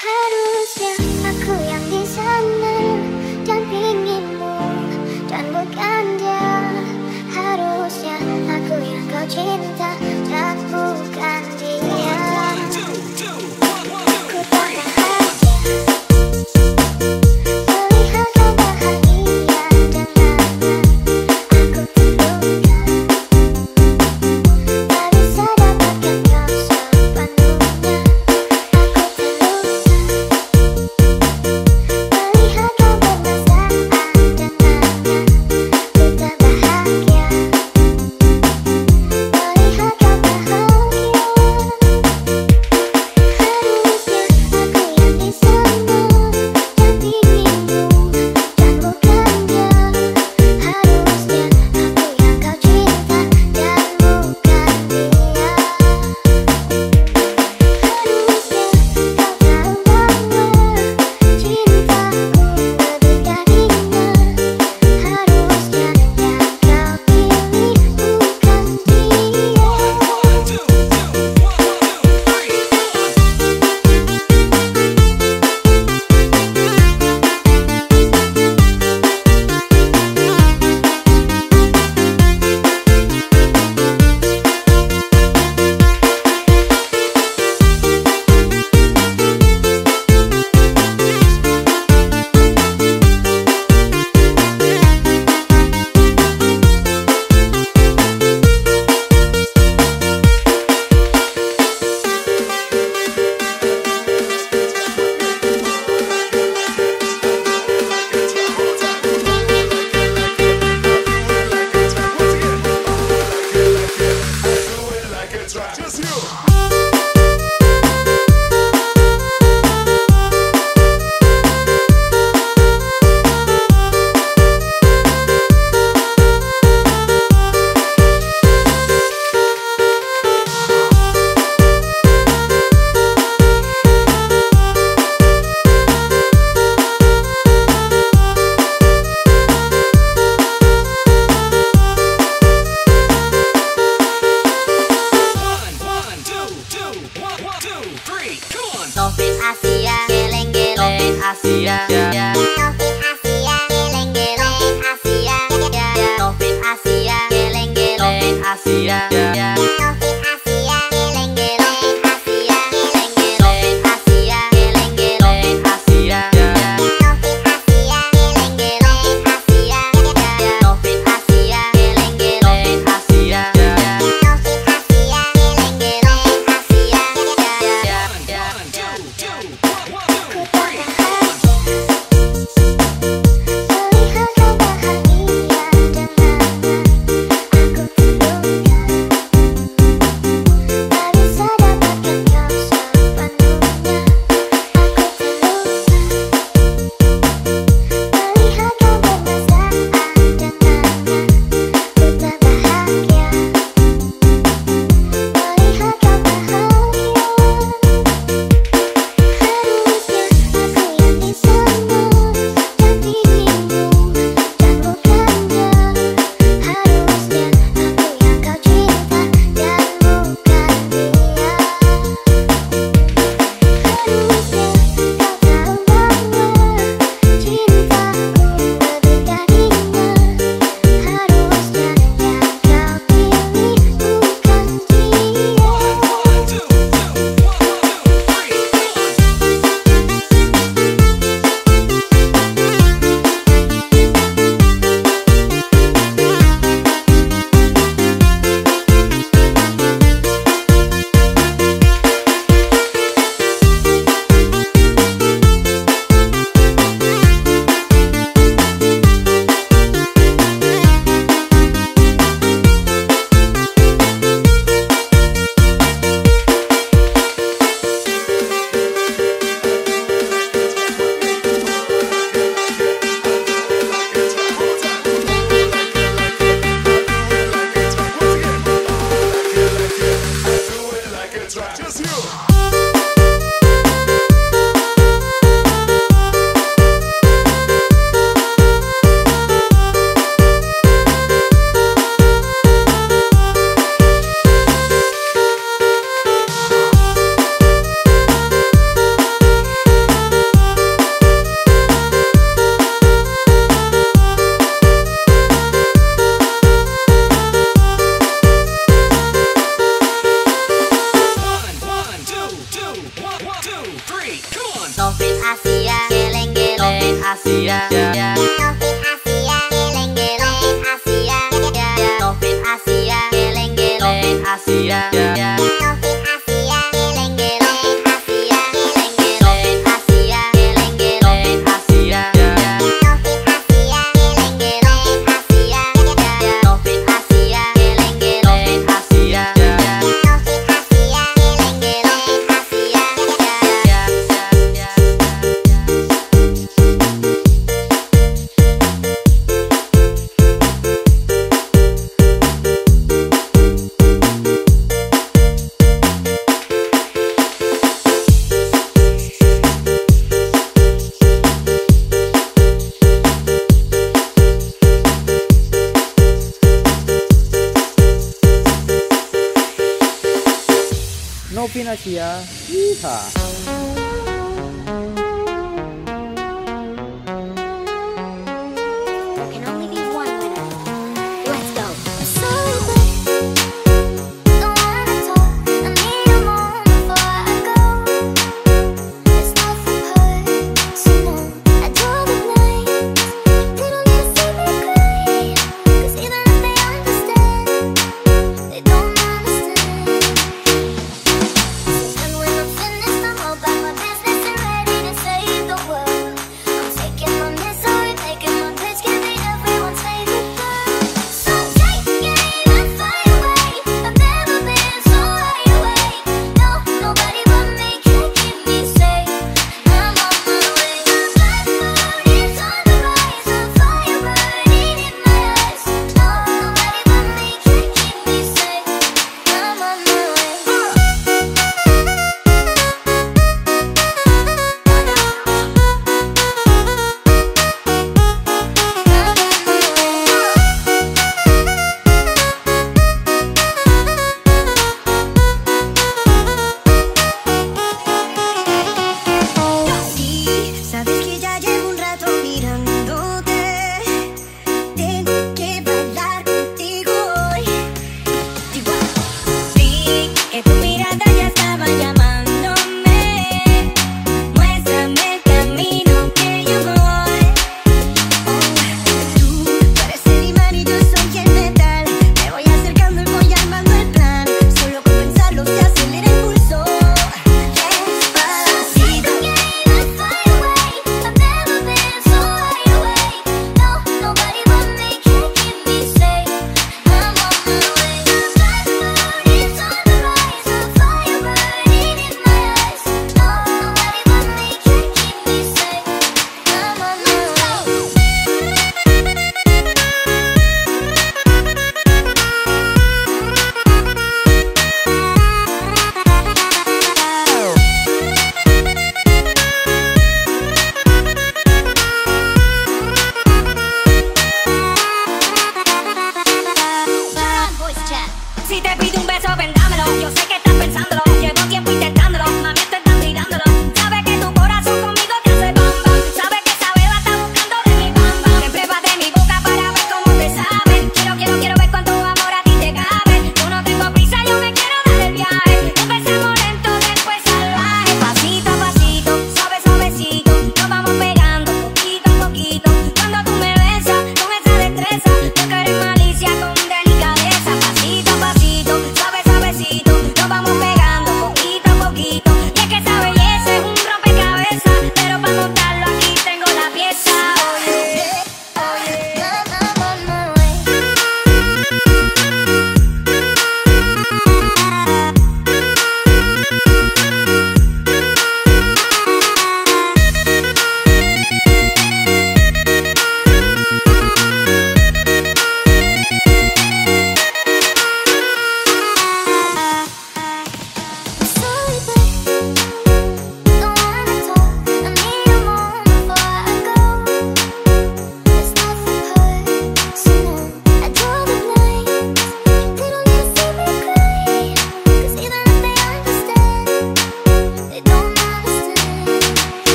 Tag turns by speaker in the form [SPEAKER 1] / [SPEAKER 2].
[SPEAKER 1] Hello.
[SPEAKER 2] yeah, yeah, yeah.
[SPEAKER 3] Novin Asia Yeehaw